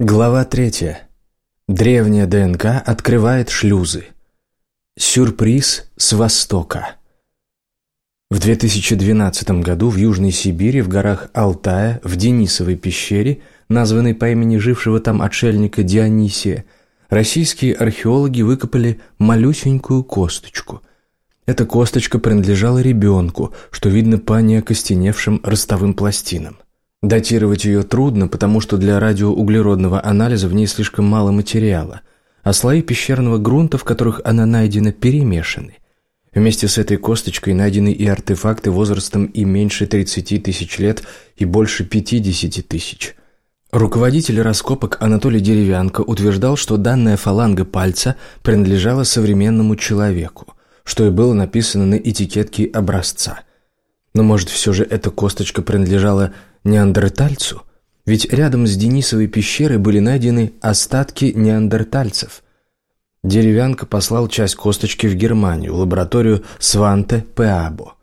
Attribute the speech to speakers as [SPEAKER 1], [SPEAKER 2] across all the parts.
[SPEAKER 1] Глава третья. Древняя ДНК открывает шлюзы. Сюрприз с Востока. В 2012 году в Южной Сибири, в горах Алтая, в Денисовой пещере, названной по имени жившего там отшельника Дионисия, российские археологи выкопали малюсенькую косточку. Эта косточка принадлежала ребенку, что видно по неокостеневшим ростовым пластинам. Датировать ее трудно, потому что для радиоуглеродного анализа в ней слишком мало материала, а слои пещерного грунта, в которых она найдена, перемешаны. Вместе с этой косточкой найдены и артефакты возрастом и меньше 30 тысяч лет, и больше 50 тысяч. Руководитель раскопок Анатолий Деревянко утверждал, что данная фаланга пальца принадлежала современному человеку, что и было написано на этикетке образца. Но может все же эта косточка принадлежала неандертальцу? Ведь рядом с Денисовой пещерой были найдены остатки неандертальцев. Деревянка послал часть косточки в Германию, в лабораторию Сванте Пеабо.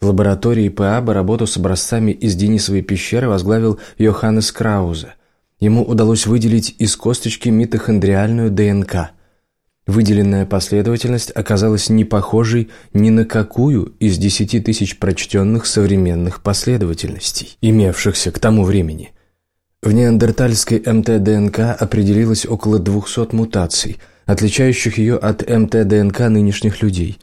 [SPEAKER 1] В лаборатории Пеабо работу с образцами из Денисовой пещеры возглавил Йоханнес Краузе. Ему удалось выделить из косточки митохондриальную ДНК – Выделенная последовательность оказалась не похожей ни на какую из десяти тысяч прочтенных современных последовательностей, имевшихся к тому времени. В неандертальской МТ-ДНК определилось около 200 мутаций, отличающих ее от МТ-ДНК нынешних людей,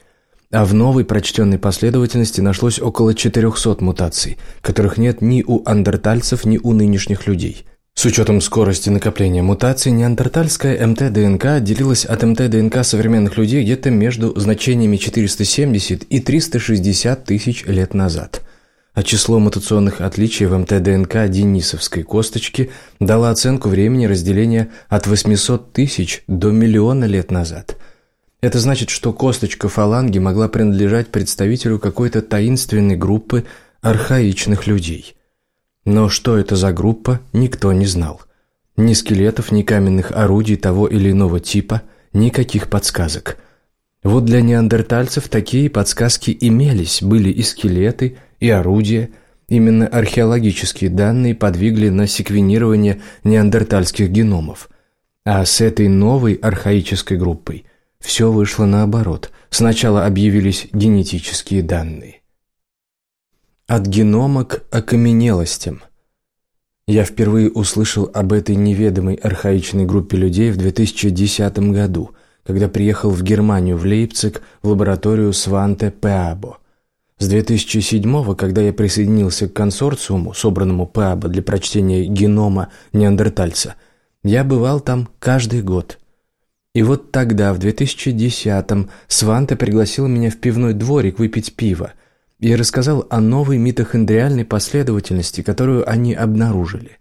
[SPEAKER 1] а в новой прочтенной последовательности нашлось около 400 мутаций, которых нет ни у андертальцев, ни у нынешних людей – с учетом скорости накопления мутаций, неандертальская МТ-ДНК отделилась от МТ-ДНК современных людей где-то между значениями 470 и 360 тысяч лет назад. А число мутационных отличий в МТ-ДНК денисовской косточки дало оценку времени разделения от 800 тысяч до миллиона лет назад. Это значит, что косточка фаланги могла принадлежать представителю какой-то таинственной группы архаичных людей – но что это за группа, никто не знал. Ни скелетов, ни каменных орудий того или иного типа, никаких подсказок. Вот для неандертальцев такие подсказки имелись, были и скелеты, и орудия. Именно археологические данные подвигли на секвенирование неандертальских геномов. А с этой новой архаической группой все вышло наоборот. Сначала объявились генетические данные. От генома к окаменелостям. Я впервые услышал об этой неведомой архаичной группе людей в 2010 году, когда приехал в Германию, в Лейпциг, в лабораторию Сванте Пеабо. С 2007 когда я присоединился к консорциуму, собранному Пеабо для прочтения генома неандертальца, я бывал там каждый год. И вот тогда, в 2010-м, Сванте пригласил меня в пивной дворик выпить пиво – и рассказал о новой митохондриальной последовательности, которую они обнаружили.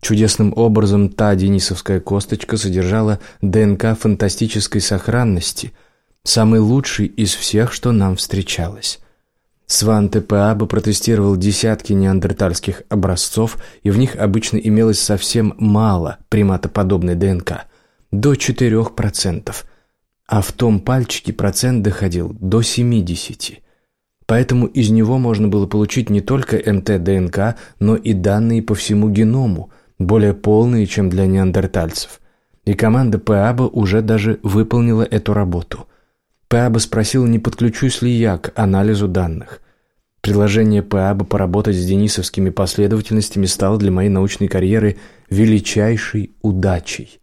[SPEAKER 1] Чудесным образом та денисовская косточка содержала ДНК фантастической сохранности, самый лучший из всех, что нам встречалось. Сван ТПАБ протестировал десятки неандертальских образцов, и в них обычно имелось совсем мало приматоподобной ДНК, до 4%, а в том пальчике процент доходил до 70%. Поэтому из него можно было получить не только МТ-ДНК, но и данные по всему геному, более полные, чем для неандертальцев. И команда ПАБа уже даже выполнила эту работу. ПАБа спросил, не подключусь ли я к анализу данных. Предложение ПАБа поработать с денисовскими последовательностями стало для моей научной карьеры величайшей удачей.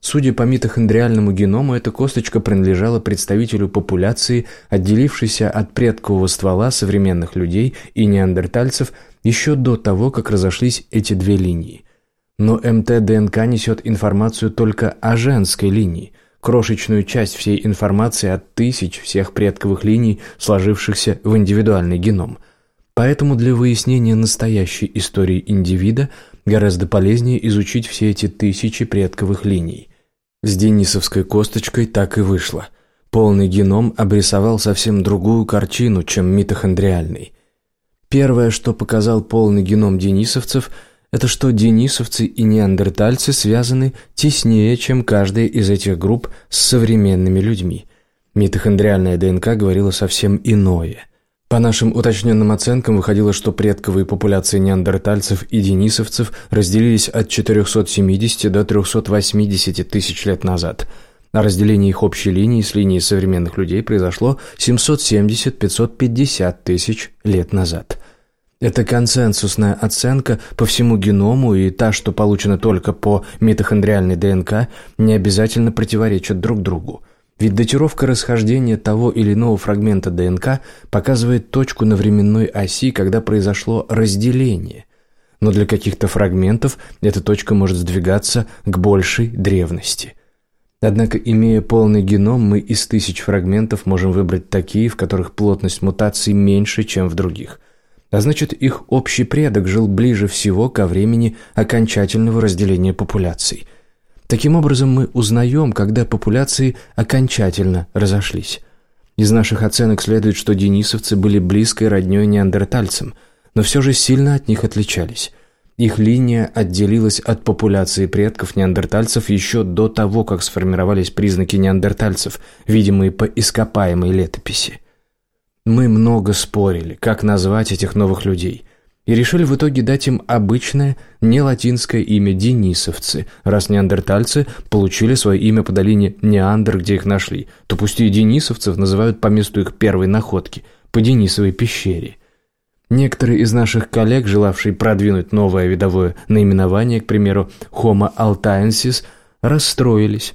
[SPEAKER 1] Судя по митохондриальному геному, эта косточка принадлежала представителю популяции, отделившейся от предкового ствола современных людей и неандертальцев еще до того, как разошлись эти две линии. Но МТ-ДНК несет информацию только о женской линии, крошечную часть всей информации от тысяч всех предковых линий, сложившихся в индивидуальный геном. Поэтому для выяснения настоящей истории индивида гораздо полезнее изучить все эти тысячи предковых линий. С денисовской косточкой так и вышло. Полный геном обрисовал совсем другую картину, чем митохондриальный. Первое, что показал полный геном денисовцев, это что денисовцы и неандертальцы связаны теснее, чем каждая из этих групп с современными людьми. Митохондриальная ДНК говорила совсем иное. По нашим уточненным оценкам выходило, что предковые популяции неандертальцев и денисовцев разделились от 470 до 380 тысяч лет назад, а разделение их общей линии с линией современных людей произошло 770-550 тысяч лет назад. Это консенсусная оценка по всему геному, и та, что получена только по митохондриальной ДНК, не обязательно противоречат друг другу. Ведь датировка расхождения того или иного фрагмента ДНК показывает точку на временной оси, когда произошло разделение. Но для каких-то фрагментов эта точка может сдвигаться к большей древности. Однако, имея полный геном, мы из тысяч фрагментов можем выбрать такие, в которых плотность мутаций меньше, чем в других. А значит, их общий предок жил ближе всего ко времени окончательного разделения популяций – Таким образом, мы узнаем, когда популяции окончательно разошлись. Из наших оценок следует, что денисовцы были близкой роднёй неандертальцам, но все же сильно от них отличались. Их линия отделилась от популяции предков неандертальцев еще до того, как сформировались признаки неандертальцев, видимые по ископаемой летописи. Мы много спорили, как назвать этих новых людей – и решили в итоге дать им обычное, не латинское имя денисовцы. Раз неандертальцы получили свое имя по долине Неандр, где их нашли, то пусть и денисовцев называют по месту их первой находки, по Денисовой пещере. Некоторые из наших коллег, желавшие продвинуть новое видовое наименование, к примеру, Homo altaensis, расстроились.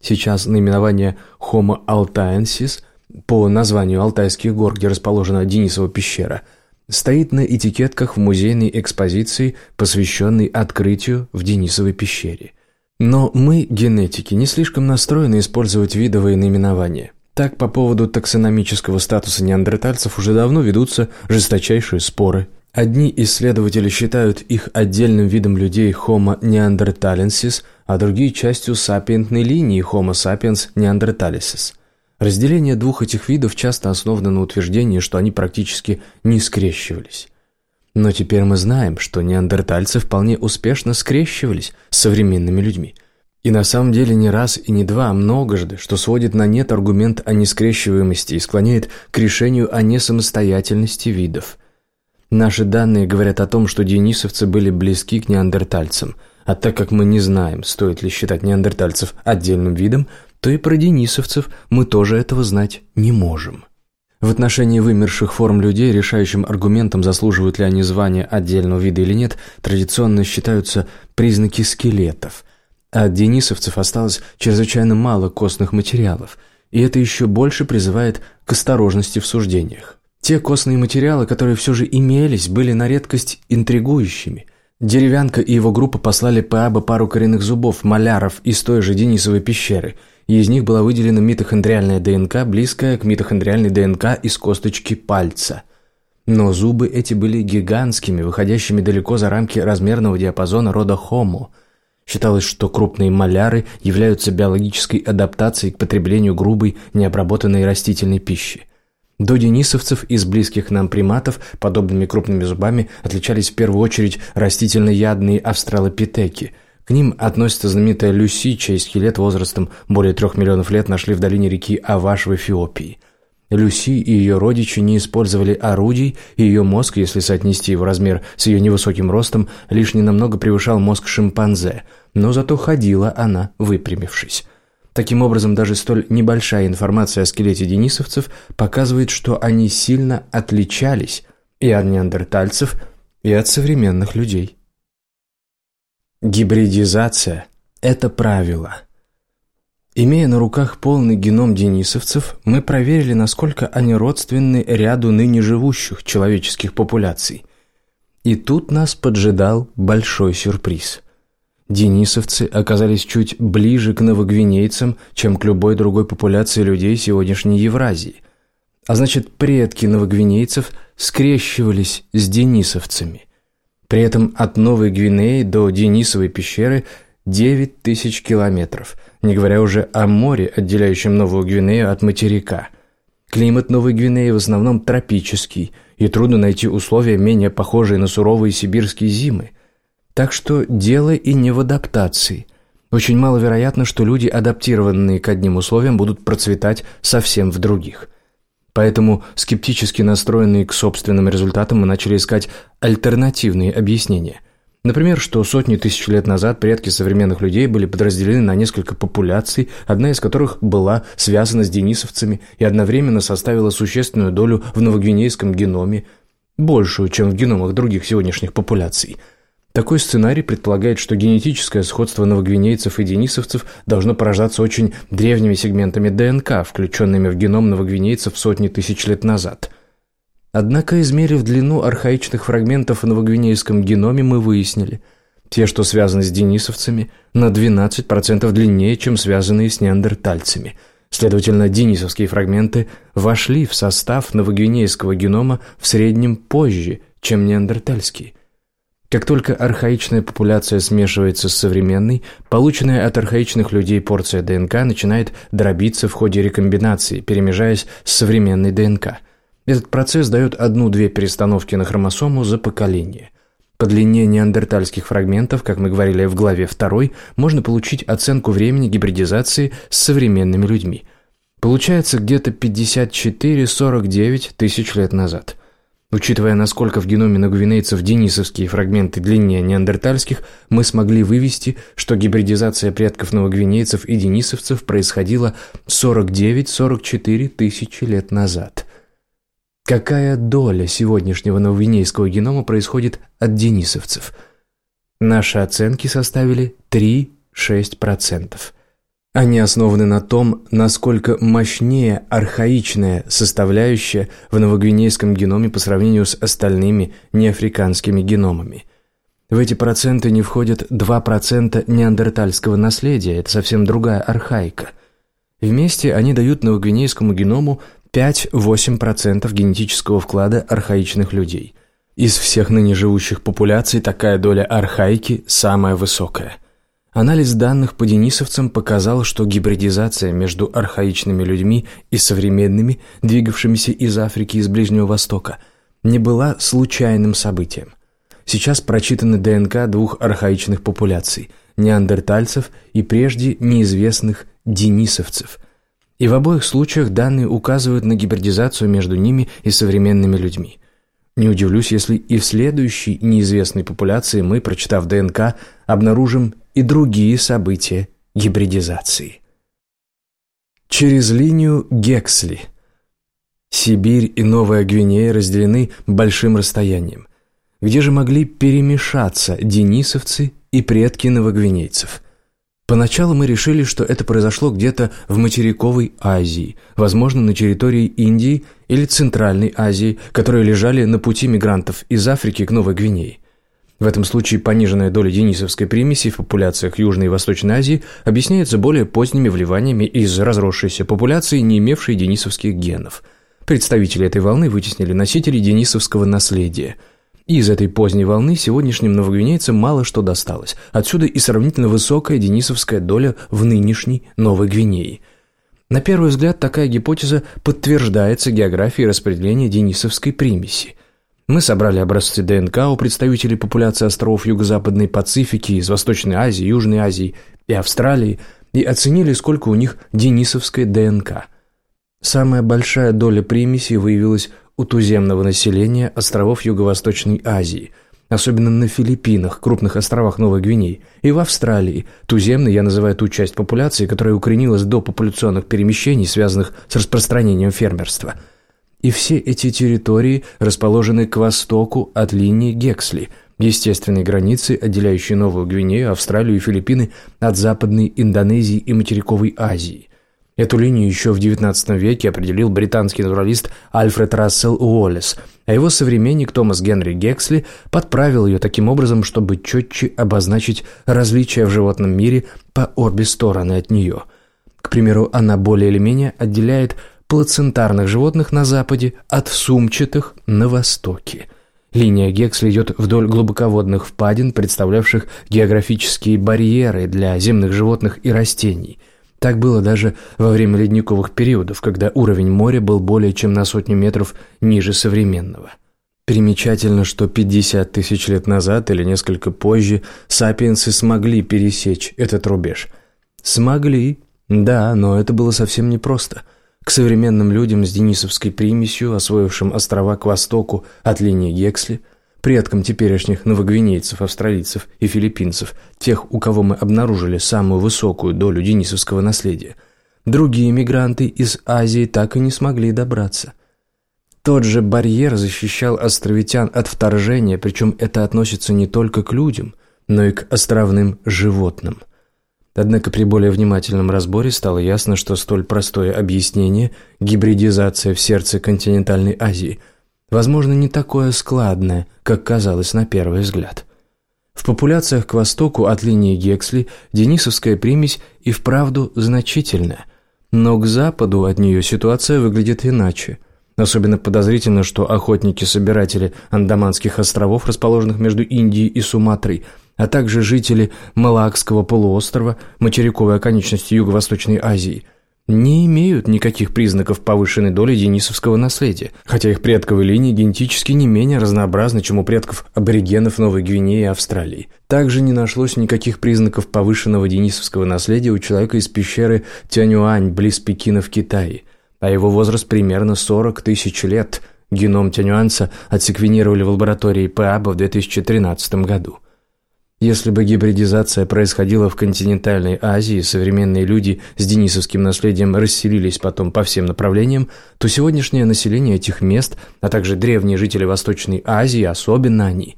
[SPEAKER 1] Сейчас наименование Homo altaensis по названию Алтайских гор, где расположена Денисова пещера – стоит на этикетках в музейной экспозиции, посвященной открытию в Денисовой пещере. Но мы, генетики, не слишком настроены использовать видовые наименования. Так, по поводу таксономического статуса неандертальцев уже давно ведутся жесточайшие споры. Одни исследователи считают их отдельным видом людей Homo neanderthalensis, а другие – частью сапиентной линии Homo sapiens neanderthalensis. Разделение двух этих видов часто основано на утверждении, что они практически не скрещивались. Но теперь мы знаем, что неандертальцы вполне успешно скрещивались с современными людьми. И на самом деле не раз и не два, а многожды, что сводит на нет аргумент о нескрещиваемости и склоняет к решению о несамостоятельности видов. Наши данные говорят о том, что денисовцы были близки к неандертальцам, а так как мы не знаем, стоит ли считать неандертальцев отдельным видом, то и про денисовцев мы тоже этого знать не можем. В отношении вымерших форм людей решающим аргументом, заслуживают ли они звания отдельного вида или нет, традиционно считаются признаки скелетов. А от денисовцев осталось чрезвычайно мало костных материалов, и это еще больше призывает к осторожности в суждениях. Те костные материалы, которые все же имелись, были на редкость интригующими – Деревянка и его группа послали Пааба пару коренных зубов, маляров из той же Денисовой пещеры, и из них была выделена митохондриальная ДНК, близкая к митохондриальной ДНК из косточки пальца. Но зубы эти были гигантскими, выходящими далеко за рамки размерного диапазона рода Homo. Считалось, что крупные маляры являются биологической адаптацией к потреблению грубой, необработанной растительной пищи. До денисовцев из близких нам приматов подобными крупными зубами отличались в первую очередь растительноядные австралопитеки. К ним относится знаменитая Люси, чей скелет возрастом более трех миллионов лет нашли в долине реки Аваш в Эфиопии. Люси и ее родичи не использовали орудий, и ее мозг, если соотнести его размер с ее невысоким ростом, лишь ненамного превышал мозг шимпанзе, но зато ходила она, выпрямившись. Таким образом, даже столь небольшая информация о скелете денисовцев показывает, что они сильно отличались и от неандертальцев, и от современных людей. Гибридизация – это правило. Имея на руках полный геном денисовцев, мы проверили, насколько они родственны ряду ныне живущих человеческих популяций. И тут нас поджидал большой сюрприз – денисовцы оказались чуть ближе к новогвинейцам, чем к любой другой популяции людей сегодняшней Евразии. А значит, предки новогвинейцев скрещивались с денисовцами. При этом от Новой Гвинеи до Денисовой пещеры 9 тысяч километров, не говоря уже о море, отделяющем Новую Гвинею от материка. Климат Новой Гвинеи в основном тропический, и трудно найти условия, менее похожие на суровые сибирские зимы – так что дело и не в адаптации. Очень маловероятно, что люди, адаптированные к одним условиям, будут процветать совсем в других. Поэтому, скептически настроенные к собственным результатам, мы начали искать альтернативные объяснения. Например, что сотни тысяч лет назад предки современных людей были подразделены на несколько популяций, одна из которых была связана с денисовцами и одновременно составила существенную долю в новогвинейском геноме, большую, чем в геномах других сегодняшних популяций – такой сценарий предполагает, что генетическое сходство новогвинейцев и денисовцев должно порождаться очень древними сегментами ДНК, включенными в геном новогвинейцев сотни тысяч лет назад. Однако, измерив длину архаичных фрагментов в новогвинейском геноме, мы выяснили, те, что связаны с денисовцами, на 12% длиннее, чем связанные с неандертальцами. Следовательно, денисовские фрагменты вошли в состав новогвинейского генома в среднем позже, чем неандертальские. Как только архаичная популяция смешивается с современной, полученная от архаичных людей порция ДНК начинает дробиться в ходе рекомбинации, перемежаясь с современной ДНК. Этот процесс дает одну-две перестановки на хромосому за поколение. По длине неандертальских фрагментов, как мы говорили в главе 2, можно получить оценку времени гибридизации с современными людьми. Получается где-то 54-49 тысяч лет назад – Учитывая, насколько в геноме нагвинейцев денисовские фрагменты длиннее неандертальских, мы смогли вывести, что гибридизация предков новогвинейцев и денисовцев происходила 49-44 тысячи лет назад. Какая доля сегодняшнего новогвинейского генома происходит от денисовцев? Наши оценки составили 3-6%. Они основаны на том, насколько мощнее архаичная составляющая в новогвинейском геноме по сравнению с остальными неафриканскими геномами. В эти проценты не входят 2% неандертальского наследия, это совсем другая архаика. Вместе они дают новогвинейскому геному 5-8% генетического вклада архаичных людей. Из всех ныне живущих популяций такая доля архаики самая высокая – Анализ данных по денисовцам показал, что гибридизация между архаичными людьми и современными, двигавшимися из Африки и из Ближнего Востока, не была случайным событием. Сейчас прочитаны ДНК двух архаичных популяций – неандертальцев и прежде неизвестных денисовцев. И в обоих случаях данные указывают на гибридизацию между ними и современными людьми – не удивлюсь, если и в следующей неизвестной популяции мы, прочитав ДНК, обнаружим и другие события гибридизации. Через линию Гексли. Сибирь и Новая Гвинея разделены большим расстоянием. Где же могли перемешаться денисовцы и предки новогвинейцев – Поначалу мы решили, что это произошло где-то в материковой Азии, возможно, на территории Индии или Центральной Азии, которые лежали на пути мигрантов из Африки к Новой Гвинее. В этом случае пониженная доля денисовской примеси в популяциях Южной и Восточной Азии объясняется более поздними вливаниями из разросшейся популяции, не имевшей денисовских генов. Представители этой волны вытеснили носителей денисовского наследия – из этой поздней волны сегодняшним новогвинейцам мало что досталось. Отсюда и сравнительно высокая денисовская доля в нынешней Новой Гвинее. На первый взгляд такая гипотеза подтверждается географией распределения денисовской примеси. Мы собрали образцы ДНК у представителей популяции островов Юго-Западной Пацифики, из Восточной Азии, Южной Азии и Австралии и оценили, сколько у них денисовской ДНК. Самая большая доля примесей выявилась у туземного населения островов Юго-Восточной Азии, особенно на Филиппинах, крупных островах Новой Гвинеи, и в Австралии. Туземной я называю ту часть популяции, которая укоренилась до популяционных перемещений, связанных с распространением фермерства. И все эти территории расположены к востоку от линии Гексли – естественной границы, отделяющей Новую Гвинею, Австралию и Филиппины от Западной Индонезии и материковой Азии. Эту линию еще в XIX веке определил британский натуралист Альфред Рассел Уоллес, а его современник Томас Генри Гексли подправил ее таким образом, чтобы четче обозначить различия в животном мире по обе стороны от нее. К примеру, она более или менее отделяет плацентарных животных на западе от сумчатых на востоке. Линия Гексли идет вдоль глубоководных впадин, представлявших географические барьеры для земных животных и растений – так было даже во время ледниковых периодов, когда уровень моря был более чем на сотню метров ниже современного. Примечательно, что 50 тысяч лет назад или несколько позже сапиенсы смогли пересечь этот рубеж. Смогли, да, но это было совсем непросто. К современным людям с денисовской примесью, освоившим острова к востоку от линии Гексли, предкам теперешних новогвинейцев, австралийцев и филиппинцев, тех, у кого мы обнаружили самую высокую долю денисовского наследия. Другие мигранты из Азии так и не смогли добраться. Тот же барьер защищал островитян от вторжения, причем это относится не только к людям, но и к островным животным. Однако при более внимательном разборе стало ясно, что столь простое объяснение – гибридизация в сердце континентальной Азии – возможно, не такое складное, как казалось на первый взгляд. В популяциях к востоку от линии Гексли денисовская примесь и вправду значительная, но к западу от нее ситуация выглядит иначе. Особенно подозрительно, что охотники-собиратели Андаманских островов, расположенных между Индией и Суматрой – а также жители Малакского полуострова, материковой оконечности Юго-Восточной Азии, не имеют никаких признаков повышенной доли денисовского наследия, хотя их предковые линии генетически не менее разнообразны, чем у предков аборигенов Новой Гвинеи и Австралии. Также не нашлось никаких признаков повышенного денисовского наследия у человека из пещеры Тянюань, близ Пекина в Китае, а его возраст примерно 40 тысяч лет. Геном тянюанца отсеквенировали в лаборатории ПАБа в 2013 году. Если бы гибридизация происходила в континентальной Азии, современные люди с денисовским наследием расселились потом по всем направлениям, то сегодняшнее население этих мест, а также древние жители Восточной Азии, особенно они,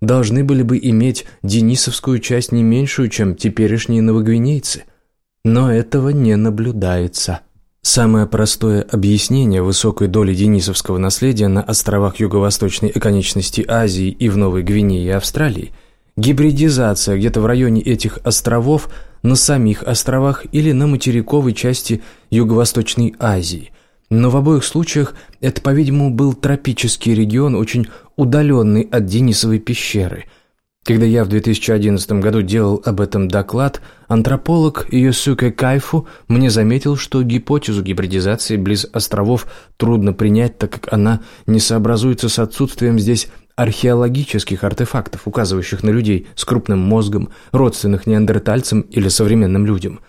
[SPEAKER 1] должны были бы иметь денисовскую часть не меньшую, чем теперешние новогвинейцы. Но этого не наблюдается. Самое простое объяснение высокой доли денисовского наследия на островах юго-восточной оконечности Азии и в Новой Гвинее и Австралии – Гибридизация где-то в районе этих островов, на самих островах или на материковой части Юго-Восточной Азии. Но в обоих случаях это, по-видимому, был тропический регион, очень удаленный от Денисовой пещеры. Когда я в 2011 году делал об этом доклад, антрополог Йосуке Кайфу мне заметил, что гипотезу гибридизации близ островов трудно принять, так как она не сообразуется с отсутствием здесь археологических артефактов, указывающих на людей с крупным мозгом, родственных неандертальцам или современным людям.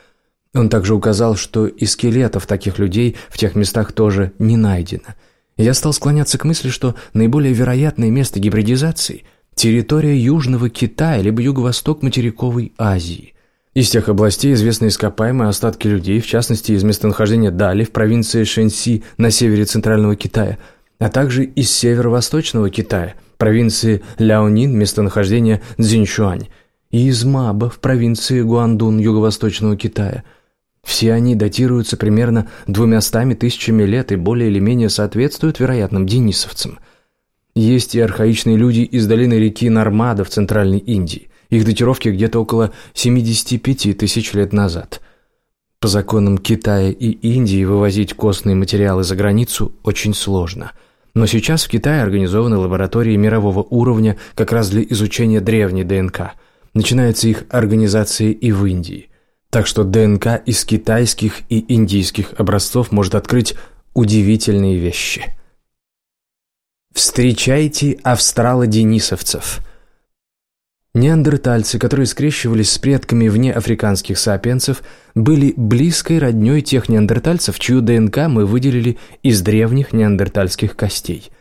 [SPEAKER 1] Он также указал, что и скелетов таких людей в тех местах тоже не найдено. Я стал склоняться к мысли, что наиболее вероятное место гибридизации – территория Южного Китая либо юго-восток материковой Азии. Из тех областей известны ископаемые остатки людей, в частности, из местонахождения Дали в провинции Шэньси на севере Центрального Китая, а также из северо-восточного Китая, провинции Ляонин, местонахождение Цзиньшуань, и из Маба в провинции Гуандун юго-восточного Китая. Все они датируются примерно двумястами тысячами лет и более или менее соответствуют вероятным денисовцам. Есть и архаичные люди из долины реки Нормада в Центральной Индии. Их датировки где-то около 75 тысяч лет назад. По законам Китая и Индии вывозить костные материалы за границу очень сложно – но сейчас в Китае организованы лаборатории мирового уровня как раз для изучения древней ДНК. Начинается их организация и в Индии. Так что ДНК из китайских и индийских образцов может открыть удивительные вещи. Встречайте австралоденисовцев – Неандертальцы, которые скрещивались с предками вне африканских сапиенсов, были близкой роднёй тех неандертальцев, чью ДНК мы выделили из древних неандертальских костей.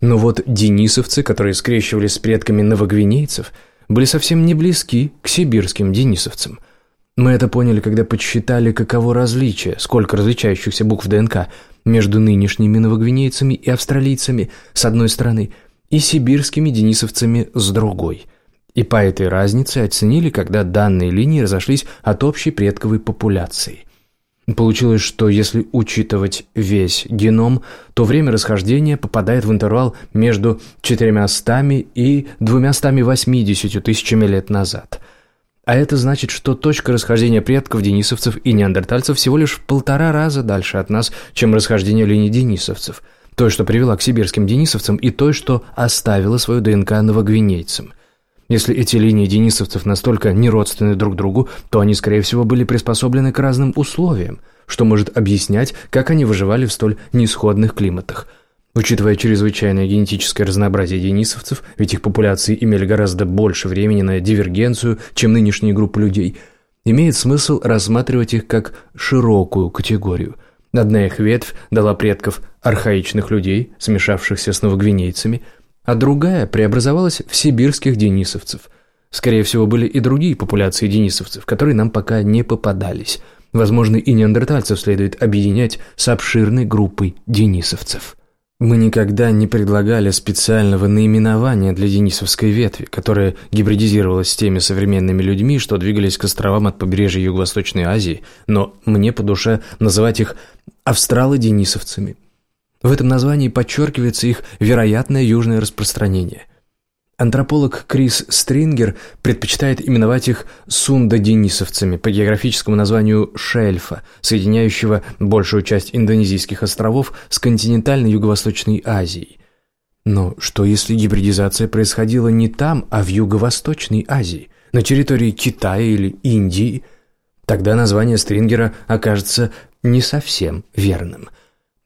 [SPEAKER 1] Но вот денисовцы, которые скрещивались с предками новогвинейцев, были совсем не близки к сибирским денисовцам. Мы это поняли, когда подсчитали, каково различие, сколько различающихся букв ДНК между нынешними новогвинейцами и австралийцами с одной стороны и сибирскими денисовцами с другой – и по этой разнице оценили, когда данные линии разошлись от общей предковой популяции. Получилось, что если учитывать весь геном, то время расхождения попадает в интервал между 400 и 280 тысячами лет назад. А это значит, что точка расхождения предков денисовцев и неандертальцев всего лишь в полтора раза дальше от нас, чем расхождение линий денисовцев, той, что привела к сибирским денисовцам, и той, что оставила свою ДНК новогвинейцам – если эти линии денисовцев настолько неродственны друг другу, то они, скорее всего, были приспособлены к разным условиям, что может объяснять, как они выживали в столь несходных климатах. Учитывая чрезвычайное генетическое разнообразие денисовцев, ведь их популяции имели гораздо больше времени на дивергенцию, чем нынешние группы людей, имеет смысл рассматривать их как широкую категорию. Одна их ветвь дала предков архаичных людей, смешавшихся с новогвинейцами, а другая преобразовалась в сибирских денисовцев. Скорее всего, были и другие популяции денисовцев, которые нам пока не попадались. Возможно, и неандертальцев следует объединять с обширной группой денисовцев. Мы никогда не предлагали специального наименования для денисовской ветви, которая гибридизировалась с теми современными людьми, что двигались к островам от побережья Юго-Восточной Азии, но мне по душе называть их австрало-денисовцами. В этом названии подчеркивается их вероятное южное распространение. Антрополог Крис Стрингер предпочитает именовать их сунда-денисовцами по географическому названию шельфа, соединяющего большую часть индонезийских островов с континентальной Юго-Восточной Азией. Но что если гибридизация происходила не там, а в Юго-Восточной Азии, на территории Китая или Индии? Тогда название Стрингера окажется не совсем верным –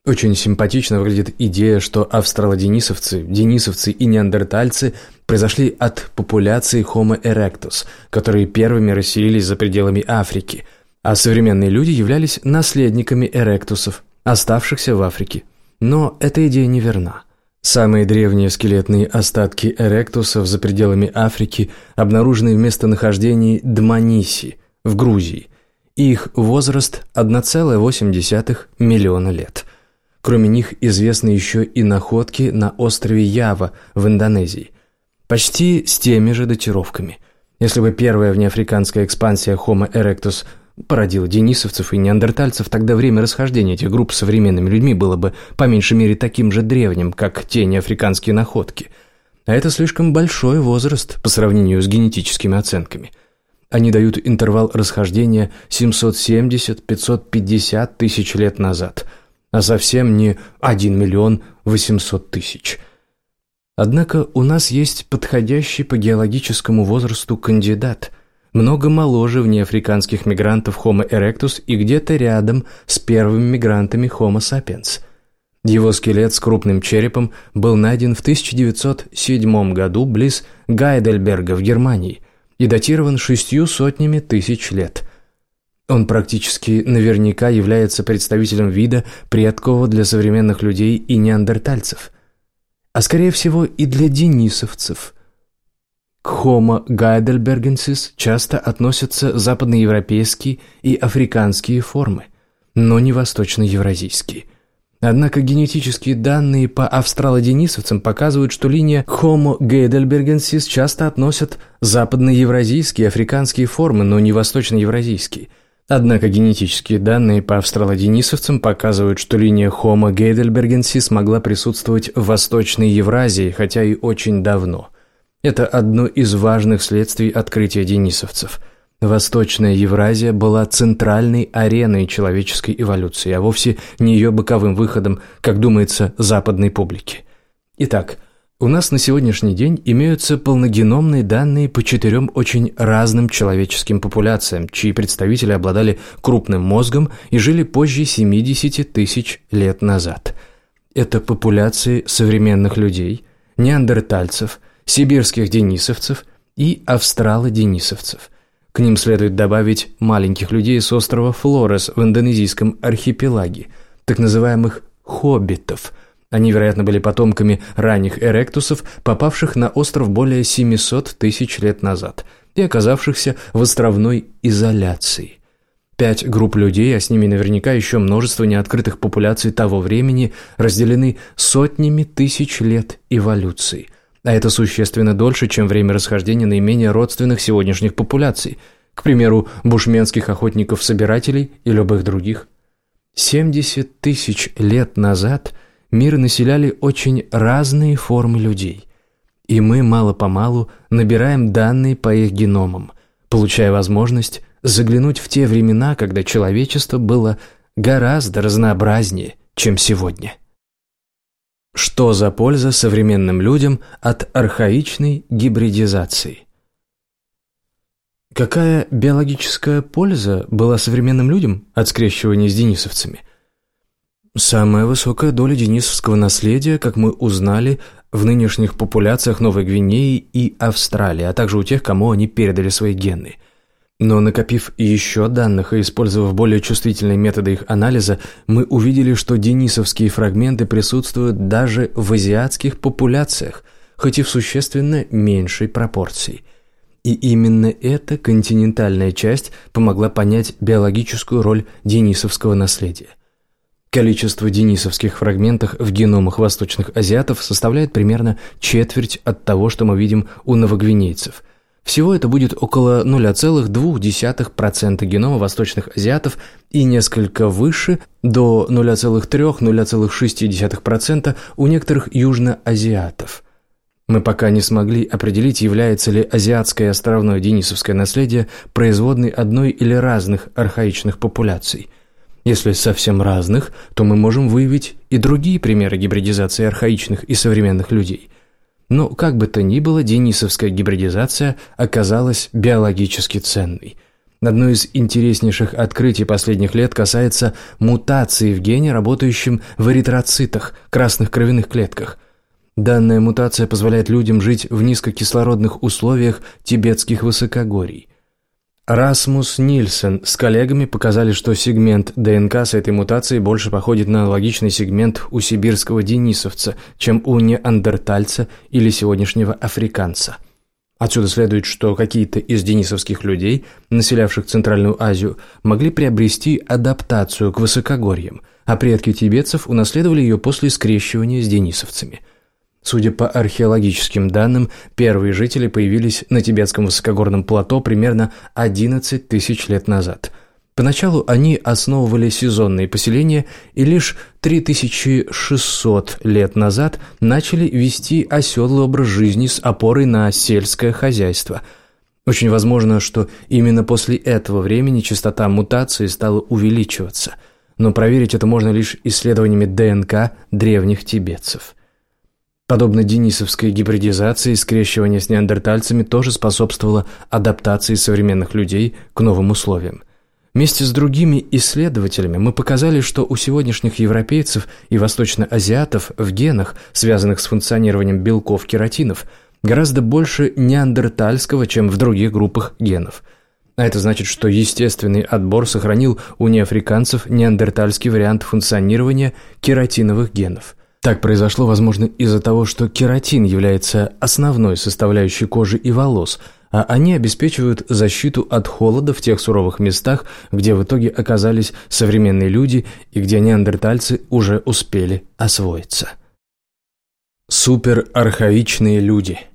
[SPEAKER 1] очень симпатично выглядит идея, что австралоденисовцы, денисовцы и неандертальцы произошли от популяции Homo erectus, которые первыми расселились за пределами Африки, а современные люди являлись наследниками эректусов, оставшихся в Африке. Но эта идея неверна. Самые древние скелетные остатки эректусов за пределами Африки обнаружены в местонахождении Дманиси в Грузии. Их возраст 1,8 миллиона лет – Кроме них известны еще и находки на острове Ява в Индонезии. Почти с теми же датировками. Если бы первая внеафриканская экспансия Homo erectus породила денисовцев и неандертальцев, тогда время расхождения этих групп с современными людьми было бы по меньшей мере таким же древним, как те неафриканские находки. А это слишком большой возраст по сравнению с генетическими оценками. Они дают интервал расхождения 770-550 тысяч лет назад – а совсем не 1 миллион 800 тысяч. Однако у нас есть подходящий по геологическому возрасту кандидат, много моложе внеафриканских мигрантов Homo erectus и где-то рядом с первыми мигрантами Homo sapiens. Его скелет с крупным черепом был найден в 1907 году близ Гайдельберга в Германии и датирован шестью сотнями тысяч лет – он практически наверняка является представителем вида, предков для современных людей и неандертальцев. А скорее всего и для денисовцев. К Homo heidelbergensis часто относятся западноевропейские и африканские формы, но не восточноевразийские. Однако генетические данные по австралоденисовцам показывают, что линия Homo heidelbergensis часто относят западноевразийские и африканские формы, но не восточноевразийские – Однако генетические данные по австралоденисовцам показывают, что линия Homo heidelbergensis могла присутствовать в Восточной Евразии, хотя и очень давно. Это одно из важных следствий открытия денисовцев. Восточная Евразия была центральной ареной человеческой эволюции, а вовсе не ее боковым выходом, как думается, западной публике. Итак, у нас на сегодняшний день имеются полногеномные данные по четырем очень разным человеческим популяциям, чьи представители обладали крупным мозгом и жили позже 70 тысяч лет назад. Это популяции современных людей, неандертальцев, сибирских денисовцев и австралоденисовцев. К ним следует добавить маленьких людей с острова Флорес в индонезийском архипелаге, так называемых «хоббитов», они, вероятно, были потомками ранних эректусов, попавших на остров более 700 тысяч лет назад и оказавшихся в островной изоляции. Пять групп людей, а с ними наверняка еще множество неоткрытых популяций того времени, разделены сотнями тысяч лет эволюции. А это существенно дольше, чем время расхождения наименее родственных сегодняшних популяций, к примеру, бушменских охотников-собирателей и любых других. 70 тысяч лет назад – мир населяли очень разные формы людей. И мы мало-помалу набираем данные по их геномам, получая возможность заглянуть в те времена, когда человечество было гораздо разнообразнее, чем сегодня. Что за польза современным людям от архаичной гибридизации? Какая биологическая польза была современным людям от скрещивания с денисовцами – Самая высокая доля денисовского наследия, как мы узнали, в нынешних популяциях Новой Гвинеи и Австралии, а также у тех, кому они передали свои гены. Но накопив еще данных и использовав более чувствительные методы их анализа, мы увидели, что денисовские фрагменты присутствуют даже в азиатских популяциях, хоть и в существенно меньшей пропорции. И именно эта континентальная часть помогла понять биологическую роль денисовского наследия. Количество денисовских фрагментов в геномах восточных азиатов составляет примерно четверть от того, что мы видим у новогвинейцев – всего это будет около 0,2% генома восточных азиатов и несколько выше, до 0,3-0,6% у некоторых южноазиатов. Мы пока не смогли определить, является ли азиатское островное денисовское наследие производной одной или разных архаичных популяций. Если совсем разных, то мы можем выявить и другие примеры гибридизации архаичных и современных людей – но, как бы то ни было, денисовская гибридизация оказалась биологически ценной. Одно из интереснейших открытий последних лет касается мутации в гене, работающем в эритроцитах, красных кровяных клетках. Данная мутация позволяет людям жить в низкокислородных условиях тибетских высокогорий. Расмус Нильсен с коллегами показали, что сегмент ДНК с этой мутацией больше походит на аналогичный сегмент у сибирского денисовца, чем у неандертальца или сегодняшнего африканца. Отсюда следует, что какие-то из денисовских людей, населявших Центральную Азию, могли приобрести адаптацию к высокогорьям, а предки тибетцев унаследовали ее после скрещивания с денисовцами – Судя по археологическим данным, первые жители появились на тибетском высокогорном плато примерно 11 тысяч лет назад. Поначалу они основывали сезонные поселения и лишь 3600 лет назад начали вести оседлый образ жизни с опорой на сельское хозяйство. Очень возможно, что именно после этого времени частота мутации стала увеличиваться, но проверить это можно лишь исследованиями ДНК древних тибетцев. Подобно денисовской гибридизации, скрещивание с неандертальцами тоже способствовало адаптации современных людей к новым условиям. Вместе с другими исследователями мы показали, что у сегодняшних европейцев и восточноазиатов в генах, связанных с функционированием белков кератинов, гораздо больше неандертальского, чем в других группах генов. А это значит, что естественный отбор сохранил у неафриканцев неандертальский вариант функционирования кератиновых генов – так произошло, возможно, из-за того, что кератин является основной составляющей кожи и волос, а они обеспечивают защиту от холода в тех суровых местах, где в итоге оказались современные люди и где неандертальцы уже успели освоиться. Суперархаичные люди –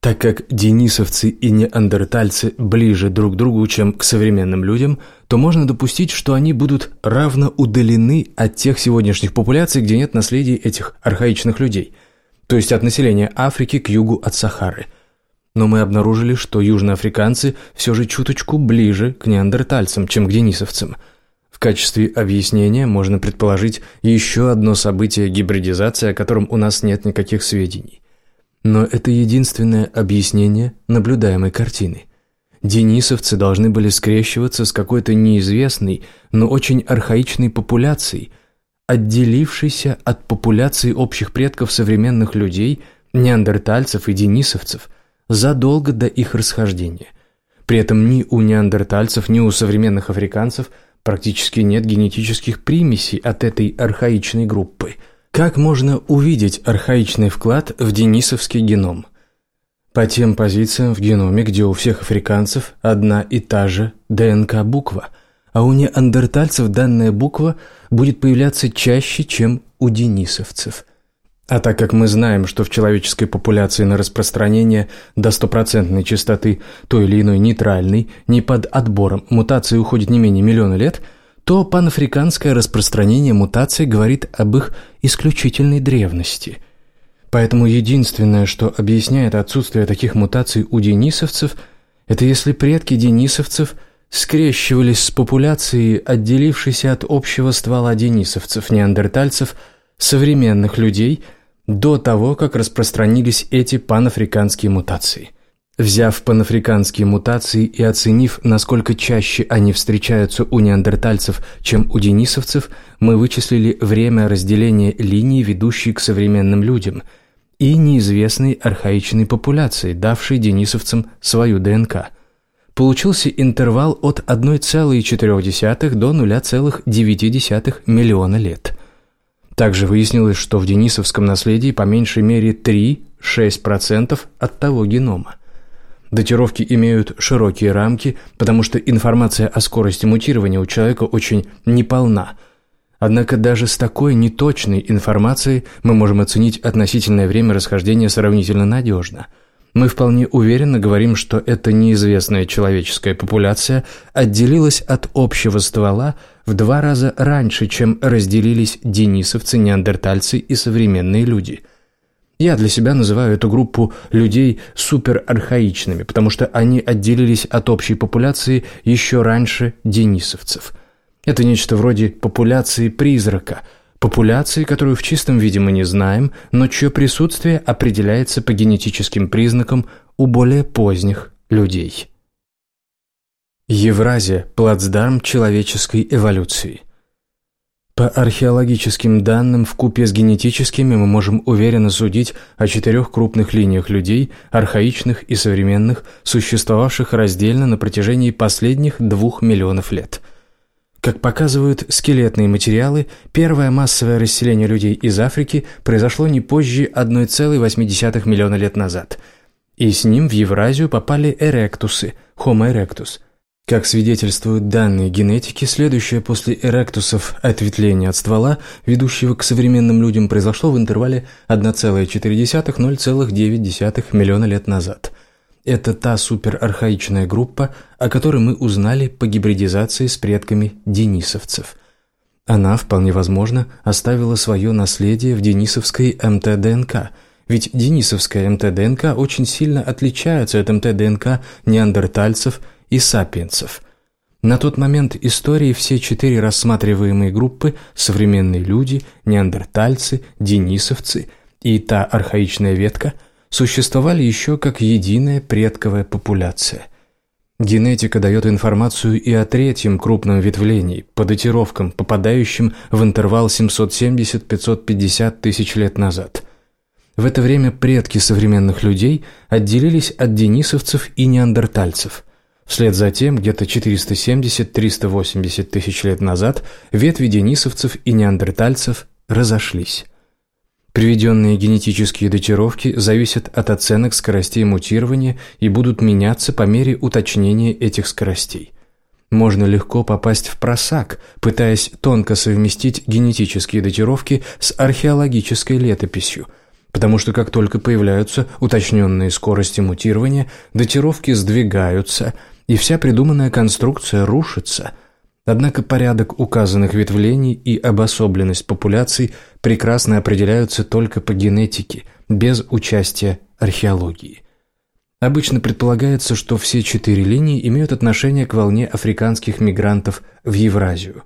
[SPEAKER 1] так как денисовцы и неандертальцы ближе друг к другу, чем к современным людям, то можно допустить, что они будут равно удалены от тех сегодняшних популяций, где нет наследия этих архаичных людей, то есть от населения Африки к югу от Сахары. Но мы обнаружили, что южноафриканцы все же чуточку ближе к неандертальцам, чем к денисовцам. В качестве объяснения можно предположить еще одно событие гибридизации, о котором у нас нет никаких сведений – но это единственное объяснение наблюдаемой картины. Денисовцы должны были скрещиваться с какой-то неизвестной, но очень архаичной популяцией, отделившейся от популяции общих предков современных людей, неандертальцев и денисовцев, задолго до их расхождения. При этом ни у неандертальцев, ни у современных африканцев практически нет генетических примесей от этой архаичной группы – как можно увидеть архаичный вклад в денисовский геном? По тем позициям в геноме, где у всех африканцев одна и та же ДНК-буква, а у неандертальцев данная буква будет появляться чаще, чем у денисовцев. А так как мы знаем, что в человеческой популяции на распространение до стопроцентной частоты той или иной нейтральной, не под отбором, мутации уходит не менее миллиона лет – то панафриканское распространение мутаций говорит об их исключительной древности. Поэтому единственное, что объясняет отсутствие таких мутаций у денисовцев, это если предки денисовцев скрещивались с популяцией, отделившейся от общего ствола денисовцев, неандертальцев, современных людей, до того, как распространились эти панафриканские мутации – Взяв панафриканские мутации и оценив, насколько чаще они встречаются у неандертальцев, чем у денисовцев, мы вычислили время разделения линий, ведущей к современным людям, и неизвестной архаичной популяции, давшей денисовцам свою ДНК. получился интервал от 1,4 до 0,9 миллиона лет. Также выяснилось, что в денисовском наследии по меньшей мере 3-6% от того генома. Датировки имеют широкие рамки, потому что информация о скорости мутирования у человека очень неполна. Однако даже с такой неточной информацией мы можем оценить относительное время расхождения сравнительно надежно. Мы вполне уверенно говорим, что эта неизвестная человеческая популяция отделилась от общего ствола в два раза раньше, чем разделились денисовцы, неандертальцы и современные люди – я для себя называю эту группу людей суперархаичными, потому что они отделились от общей популяции еще раньше денисовцев. Это нечто вроде популяции призрака, популяции, которую в чистом виде мы не знаем, но чье присутствие определяется по генетическим признакам у более поздних людей. Евразия – плацдарм человеческой эволюции. По археологическим данным, в купе с генетическими мы можем уверенно судить о четырех крупных линиях людей, архаичных и современных, существовавших раздельно на протяжении последних двух миллионов лет. Как показывают скелетные материалы, первое массовое расселение людей из Африки произошло не позже 1,8 миллиона лет назад, и с ним в Евразию попали эректусы, Homo erectus – как свидетельствуют данные генетики, следующее после эректусов ответвление от ствола, ведущего к современным людям, произошло в интервале 1,4-0,9 миллиона лет назад. Это та суперархаичная группа, о которой мы узнали по гибридизации с предками денисовцев. Она, вполне возможно, оставила свое наследие в денисовской МТ-ДНК – ведь денисовская МТ-ДНК очень сильно отличается от МТ-ДНК неандертальцев – и сапиенсов. На тот момент истории все четыре рассматриваемые группы – современные люди, неандертальцы, денисовцы и та архаичная ветка – существовали еще как единая предковая популяция. Генетика дает информацию и о третьем крупном ветвлении, по датировкам, попадающим в интервал 770-550 тысяч лет назад. В это время предки современных людей отделились от денисовцев и неандертальцев – Вслед за тем, где-то 470-380 тысяч лет назад, ветви денисовцев и неандертальцев разошлись. Приведенные генетические датировки зависят от оценок скоростей мутирования и будут меняться по мере уточнения этих скоростей. Можно легко попасть в просак, пытаясь тонко совместить генетические датировки с археологической летописью – потому что как только появляются уточненные скорости мутирования, датировки сдвигаются, и вся придуманная конструкция рушится. Однако порядок указанных ветвлений и обособленность популяций прекрасно определяются только по генетике, без участия археологии. Обычно предполагается, что все четыре линии имеют отношение к волне африканских мигрантов в Евразию.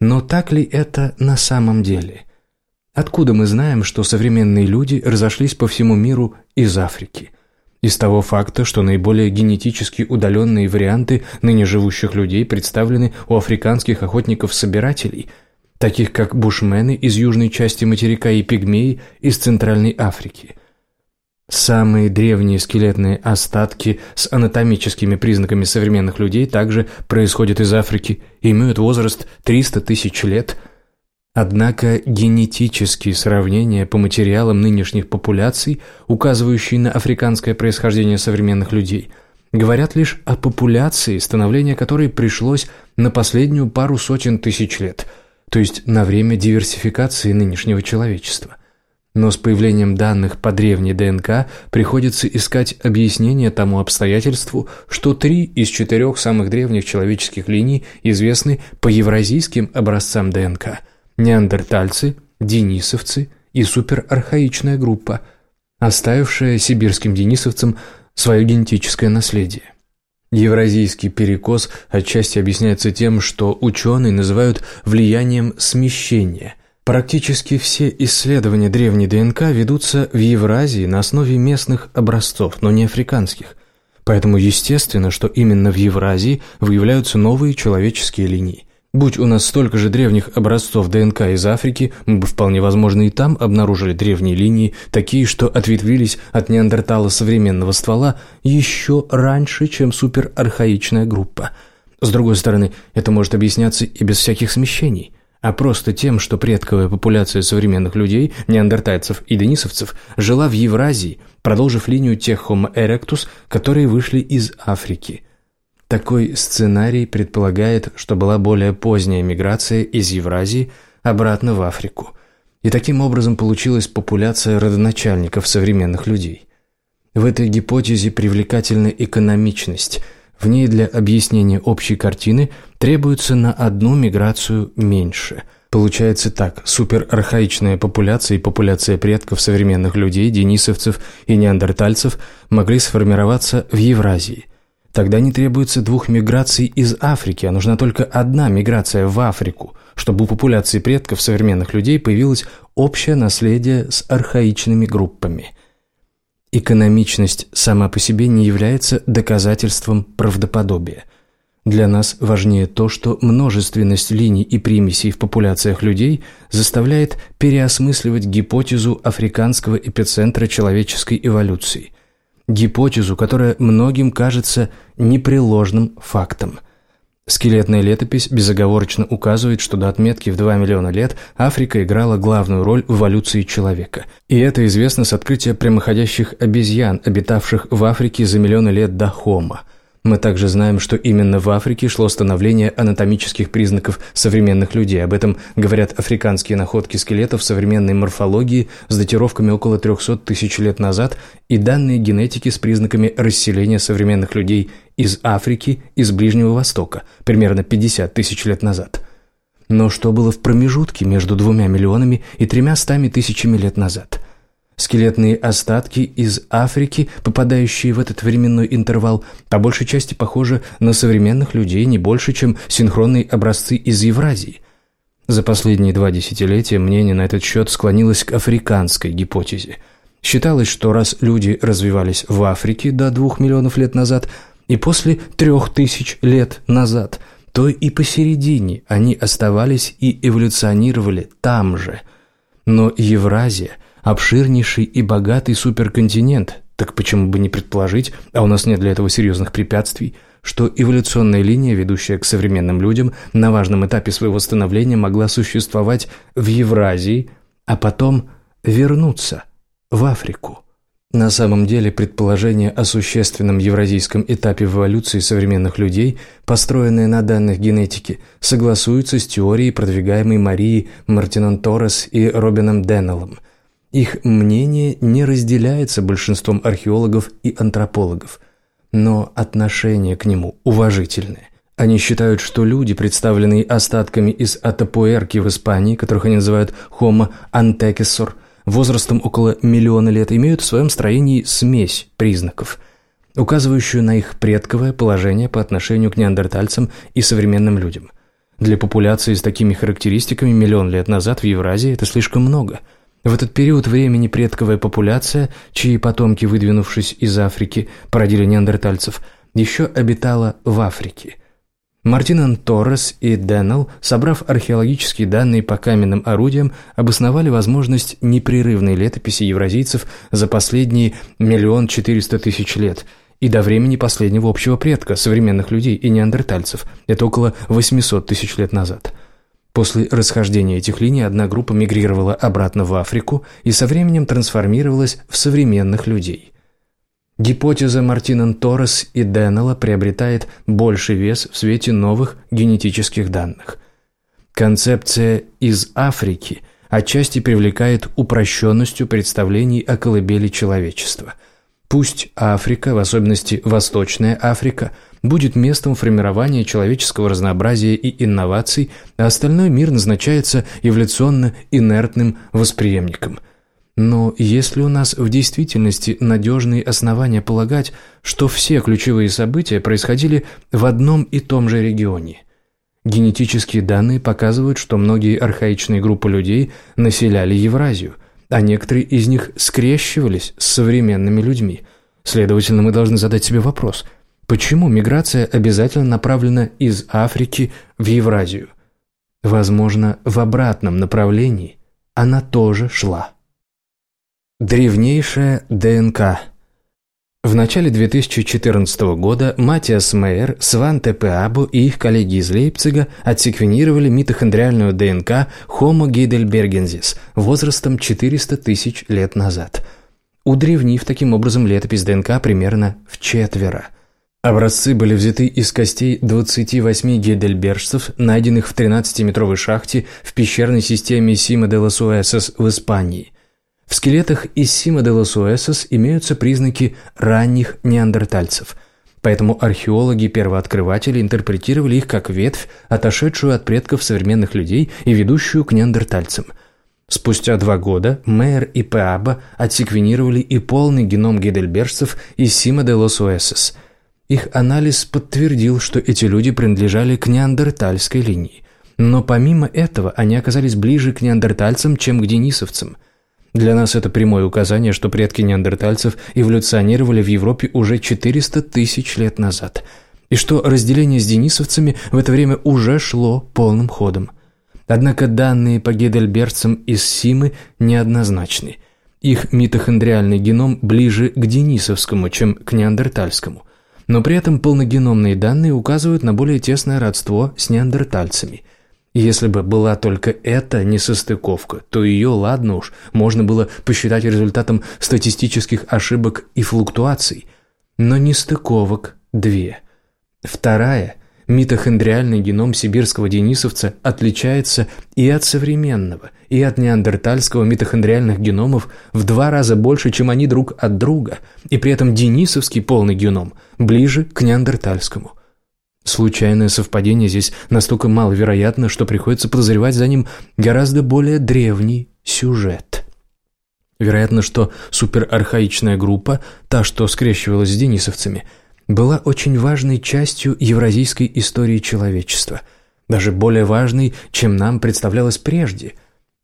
[SPEAKER 1] Но так ли это на самом деле? Откуда мы знаем, что современные люди разошлись по всему миру из Африки – из того факта, что наиболее генетически удаленные варианты ныне живущих людей представлены у африканских охотников-собирателей, таких как бушмены из южной части материка и пигмеи из Центральной Африки. Самые древние скелетные остатки с анатомическими признаками современных людей также происходят из Африки и имеют возраст 300 тысяч лет – Однако генетические сравнения по материалам нынешних популяций, указывающие на африканское происхождение современных людей, говорят лишь о популяции, становление которой пришлось на последнюю пару сотен тысяч лет, то есть на время диверсификации нынешнего человечества. Но с появлением данных по древней ДНК приходится искать объяснение тому обстоятельству, что три из четырех самых древних человеческих линий известны по евразийским образцам ДНК – неандертальцы, денисовцы и суперархаичная группа, оставившая сибирским денисовцам свое генетическое наследие. Евразийский перекос отчасти объясняется тем, что ученые называют влиянием смещения. Практически все исследования древней ДНК ведутся в Евразии на основе местных образцов, но не африканских. Поэтому естественно, что именно в Евразии выявляются новые человеческие линии Будь у нас столько же древних образцов ДНК из Африки, мы бы вполне возможно и там обнаружили древние линии, такие, что ответвились от неандертала современного ствола еще раньше, чем суперархаичная группа. С другой стороны, это может объясняться и без всяких смещений, а просто тем, что предковая популяция современных людей, неандертальцев и денисовцев, жила в Евразии, продолжив линию тех Homo erectus, которые вышли из Африки – такой сценарий предполагает, что была более поздняя миграция из Евразии обратно в Африку. И таким образом получилась популяция родоначальников современных людей. В этой гипотезе привлекательна экономичность. В ней для объяснения общей картины требуется на одну миграцию меньше – Получается так, суперархаичная популяция и популяция предков современных людей, денисовцев и неандертальцев могли сформироваться в Евразии. Тогда не требуется двух миграций из Африки, а нужна только одна миграция в Африку, чтобы у популяции предков современных людей появилось общее наследие с архаичными группами. Экономичность сама по себе не является доказательством правдоподобия. Для нас важнее то, что множественность линий и примесей в популяциях людей заставляет переосмысливать гипотезу африканского эпицентра человеческой эволюции – гипотезу, которая многим кажется непреложным фактом. Скелетная летопись безоговорочно указывает, что до отметки в 2 миллиона лет Африка играла главную роль в эволюции человека. И это известно с открытия прямоходящих обезьян, обитавших в Африке за миллионы лет до Хома – мы также знаем, что именно в Африке шло становление анатомических признаков современных людей. Об этом говорят африканские находки скелетов современной морфологии с датировками около 300 тысяч лет назад и данные генетики с признаками расселения современных людей из Африки, из Ближнего Востока, примерно 50 тысяч лет назад. Но что было в промежутке между двумя миллионами и тремя стами тысячами лет назад – Скелетные остатки из Африки, попадающие в этот временной интервал, по большей части похожи на современных людей не больше, чем синхронные образцы из Евразии. За последние два десятилетия мнение на этот счет склонилось к африканской гипотезе. Считалось, что раз люди развивались в Африке до двух миллионов лет назад и после трех тысяч лет назад, то и посередине они оставались и эволюционировали там же. Но Евразия – обширнейший и богатый суперконтинент, так почему бы не предположить, а у нас нет для этого серьезных препятствий, что эволюционная линия, ведущая к современным людям, на важном этапе своего становления могла существовать в Евразии, а потом вернуться в Африку. На самом деле предположение о существенном евразийском этапе эволюции современных людей, построенное на данных генетики, согласуется с теорией, продвигаемой Марией Мартинон Торрес и Робином Деннеллом – их мнение не разделяется большинством археологов и антропологов, но отношение к нему уважительное. Они считают, что люди, представленные остатками из Атапуэрки в Испании, которых они называют Homo antecessor, возрастом около миллиона лет, имеют в своем строении смесь признаков, указывающую на их предковое положение по отношению к неандертальцам и современным людям. Для популяции с такими характеристиками миллион лет назад в Евразии это слишком много – в этот период времени предковая популяция, чьи потомки, выдвинувшись из Африки, породили неандертальцев, еще обитала в Африке. Мартинан Торрес и Деннелл, собрав археологические данные по каменным орудиям, обосновали возможность непрерывной летописи евразийцев за последние миллион четыреста тысяч лет и до времени последнего общего предка современных людей и неандертальцев, это около 800 тысяч лет назад – После расхождения этих линий одна группа мигрировала обратно в Африку и со временем трансформировалась в современных людей. Гипотеза Мартинен Торрес и Деннелла приобретает больший вес в свете новых генетических данных. Концепция «из Африки» отчасти привлекает упрощенностью представлений о колыбели человечества. Пусть Африка, в особенности Восточная Африка – будет местом формирования человеческого разнообразия и инноваций, а остальной мир назначается эволюционно инертным восприемником. Но есть ли у нас в действительности надежные основания полагать, что все ключевые события происходили в одном и том же регионе? Генетические данные показывают, что многие архаичные группы людей населяли Евразию, а некоторые из них скрещивались с современными людьми. Следовательно, мы должны задать себе вопрос – Почему миграция обязательно направлена из Африки в Евразию? Возможно, в обратном направлении она тоже шла. Древнейшая ДНК в начале 2014 года Матиас Мейер, Сванте Пеабо и их коллеги из Лейпцига отсеквенировали митохондриальную ДНК Homo heidelbergensis возрастом 400 тысяч лет назад, удревнив таким образом летопись ДНК примерно в четверо. Образцы были взяты из костей 28 гейдельбержцев, найденных в 13-метровой шахте в пещерной системе Сима де лас в Испании – в скелетах из Сима де лос имеются признаки ранних неандертальцев, поэтому археологи-первооткрыватели интерпретировали их как ветвь, отошедшую от предков современных людей и ведущую к неандертальцам. Спустя два года Мейер и Пеаба отсеквенировали и полный геном гейдельбержцев из Сима де лос Уэсос. Их анализ подтвердил, что эти люди принадлежали к неандертальской линии. Но помимо этого они оказались ближе к неандертальцам, чем к денисовцам – для нас это прямое указание, что предки неандертальцев эволюционировали в Европе уже 400 тысяч лет назад, и что разделение с денисовцами в это время уже шло полным ходом. Однако данные по гейдельбергцам из Симы неоднозначны. Их митохондриальный геном ближе к денисовскому, чем к неандертальскому. Но при этом полногеномные данные указывают на более тесное родство с неандертальцами – если бы была только эта несостыковка, то ее, ладно уж, можно было посчитать результатом статистических ошибок и флуктуаций. Но нестыковок две. Вторая – митохондриальный геном сибирского денисовца отличается и от современного, и от неандертальского митохондриальных геномов в два раза больше, чем они друг от друга, и при этом денисовский полный геном ближе к неандертальскому. Случайное совпадение здесь настолько маловероятно, что приходится подозревать за ним гораздо более древний сюжет. Вероятно, что суперархаичная группа, та, что скрещивалась с денисовцами, была очень важной частью евразийской истории человечества, даже более важной, чем нам представлялось прежде –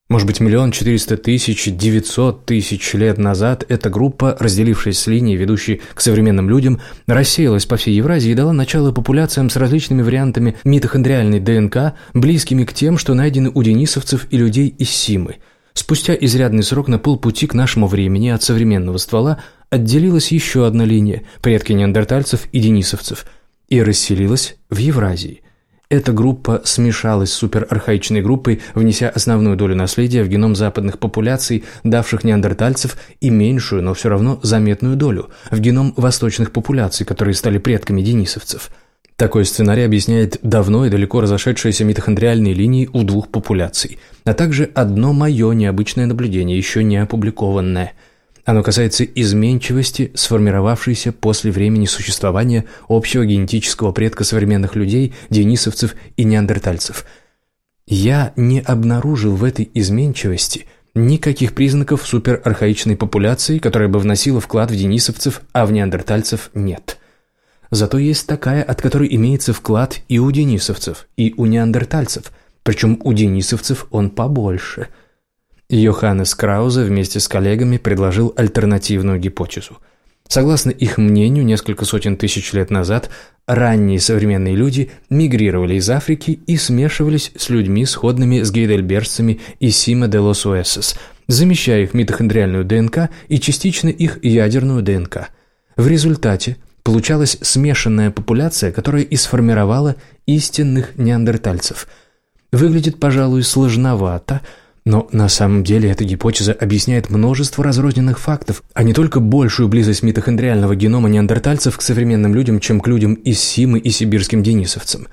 [SPEAKER 1] может быть, миллион четыреста тысяч, девятьсот тысяч лет назад эта группа, разделившись с линией, ведущей к современным людям, рассеялась по всей Евразии и дала начало популяциям с различными вариантами митохондриальной ДНК, близкими к тем, что найдены у денисовцев и людей из Симы. Спустя изрядный срок на полпути к нашему времени от современного ствола отделилась еще одна линия – предки неандертальцев и денисовцев – и расселилась в Евразии. Эта группа смешалась с суперархаичной группой, внеся основную долю наследия в геном западных популяций, давших неандертальцев, и меньшую, но все равно заметную долю в геном восточных популяций, которые стали предками денисовцев. Такой сценарий объясняет давно и далеко разошедшиеся митохондриальные линии у двух популяций, а также одно мое необычное наблюдение, еще не опубликованное – оно касается изменчивости, сформировавшейся после времени существования общего генетического предка современных людей, денисовцев и неандертальцев. Я не обнаружил в этой изменчивости никаких признаков суперархаичной популяции, которая бы вносила вклад в денисовцев, а в неандертальцев нет. Зато есть такая, от которой имеется вклад и у денисовцев, и у неандертальцев, причем у денисовцев он побольше – Йоханнес Краузе вместе с коллегами предложил альтернативную гипотезу. Согласно их мнению, несколько сотен тысяч лет назад ранние современные люди мигрировали из Африки и смешивались с людьми, сходными с гейдельбергцами и Сима де лос Уэссес, замещая их митохондриальную ДНК и частично их ядерную ДНК. В результате получалась смешанная популяция, которая и сформировала истинных неандертальцев. Выглядит, пожалуй, сложновато – но на самом деле эта гипотеза объясняет множество разрозненных фактов, а не только большую близость митохондриального генома неандертальцев к современным людям, чем к людям из Симы и сибирским денисовцам.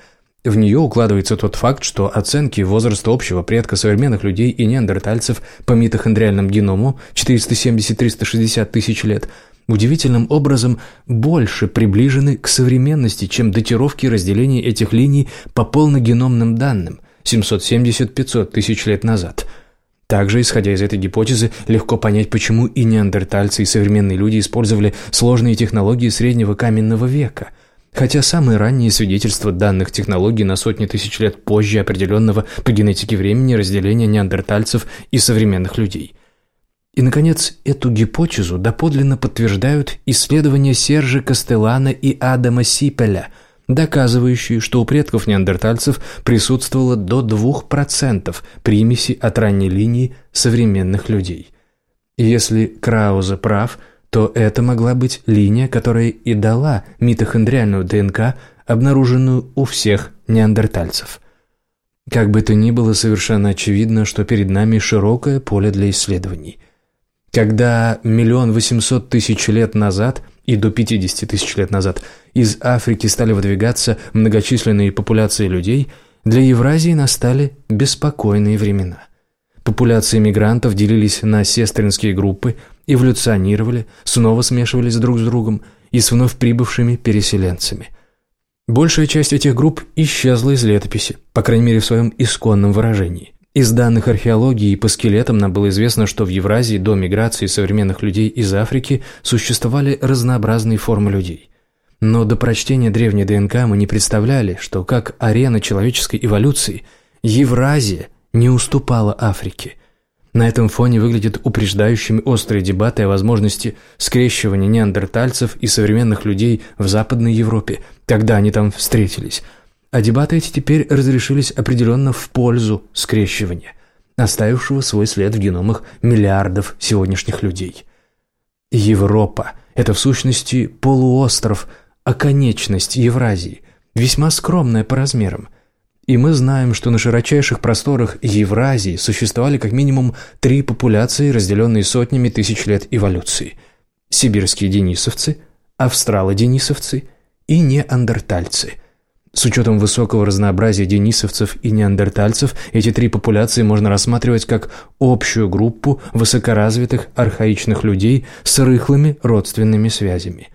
[SPEAKER 1] В нее укладывается тот факт, что оценки возраста общего предка современных людей и неандертальцев по митохондриальному геному 470-360 тысяч лет удивительным образом больше приближены к современности, чем датировки разделения этих линий по полногеномным данным 770-500 тысяч лет назад – также, исходя из этой гипотезы, легко понять, почему и неандертальцы, и современные люди использовали сложные технологии среднего каменного века, хотя самые ранние свидетельства данных технологий на сотни тысяч лет позже определенного по генетике времени разделения неандертальцев и современных людей. И, наконец, эту гипотезу доподлинно подтверждают исследования Сержа Кастеллана и Адама Сипеля, доказывающие, что у предков неандертальцев присутствовало до 2% примеси от ранней линии современных людей. Если Краузе прав, то это могла быть линия, которая и дала митохондриальную ДНК, обнаруженную у всех неандертальцев. Как бы то ни было, совершенно очевидно, что перед нами широкое поле для исследований. Когда миллион восемьсот тысяч лет назад и до 50 тысяч лет назад из Африки стали выдвигаться многочисленные популяции людей, для Евразии настали беспокойные времена. Популяции мигрантов делились на сестринские группы, эволюционировали, снова смешивались друг с другом и с вновь прибывшими переселенцами – Большая часть этих групп исчезла из летописи, по крайней мере в своем исконном выражении. Из данных археологии по скелетам нам было известно, что в Евразии до миграции современных людей из Африки существовали разнообразные формы людей. Но до прочтения древней ДНК мы не представляли, что как арена человеческой эволюции Евразия не уступала Африке – на этом фоне выглядят упреждающими острые дебаты о возможности скрещивания неандертальцев и современных людей в Западной Европе, когда они там встретились. А дебаты эти теперь разрешились определенно в пользу скрещивания, оставившего свой след в геномах миллиардов сегодняшних людей. Европа – это в сущности полуостров, оконечность Евразии, весьма скромная по размерам – и мы знаем, что на широчайших просторах Евразии существовали как минимум три популяции, разделенные сотнями тысяч лет эволюции. Сибирские денисовцы, австрало-денисовцы и неандертальцы. С учетом высокого разнообразия денисовцев и неандертальцев, эти три популяции можно рассматривать как общую группу высокоразвитых архаичных людей с рыхлыми родственными связями.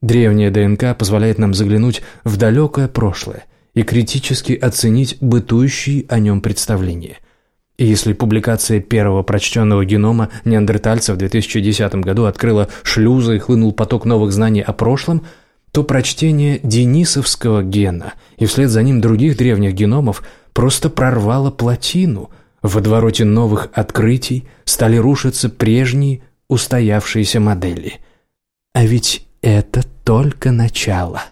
[SPEAKER 1] Древняя ДНК позволяет нам заглянуть в далекое прошлое – и критически оценить бытующие о нем представления. И если публикация первого прочтенного генома неандертальца в 2010 году открыла шлюзы и хлынул поток новых знаний о прошлом, то прочтение денисовского гена и вслед за ним других древних геномов просто прорвало плотину. В водовороте новых открытий стали рушиться прежние устоявшиеся модели. А ведь это только начало.